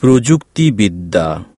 প্রযুক্তিবিদ্যা।